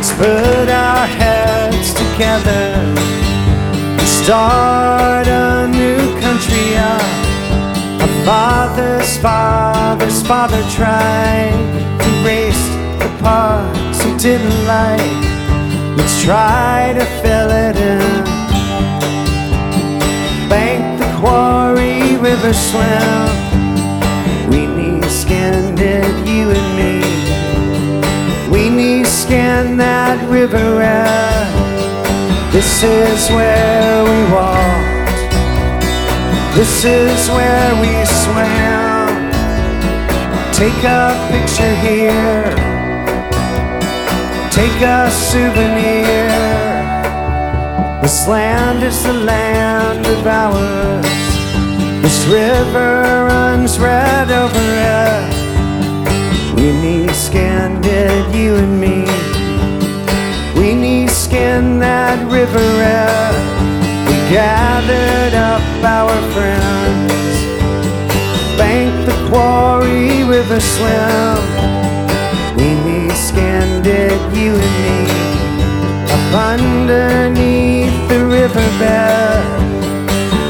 Let's put our heads together and start a new country up. Our father's father's father tried to erase the parts he didn't like. Let's try to fill it in. Bank the quarry, river swim. River. This is where we walked. This is where we swam. Take a picture here. Take a souvenir. This land is the land of ours. This river runs red over us. We need skinned it, you and me. Skin that river red. We gathered up our friends. banked the quarry, with a swim. We need skinned it, you and me. Up underneath the riverbed.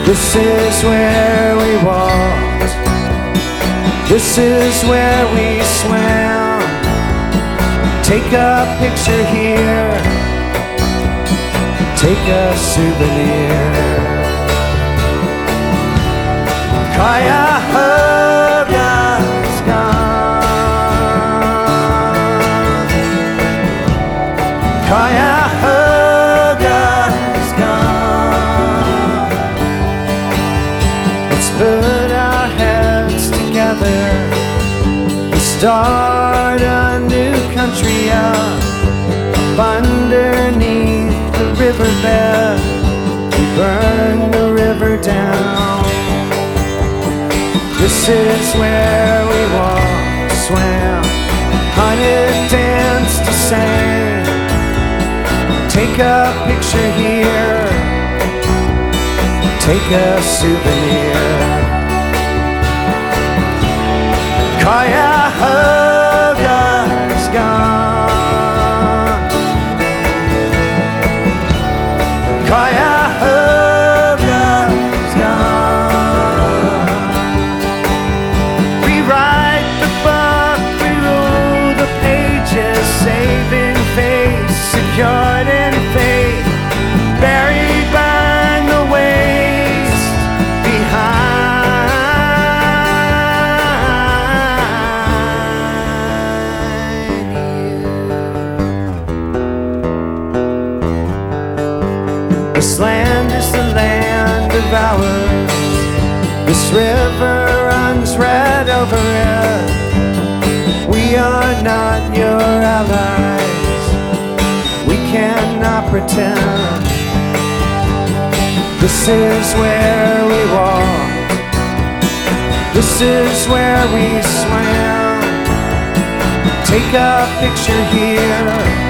This is where we walked. This is where we swam. Take a picture here. Take a souvenir. Cuyahoga's gone. Cuyahoga's gone. Let's put our heads together and start a new country up, We burn the river down. This is where we walked, swam, hunted, danced, sang. Take a picture here. Take a souvenir. This land is the land of ours. This river runs red over it. We are not your allies. We cannot pretend. This is where we walk. This is where we swam. Take a picture here.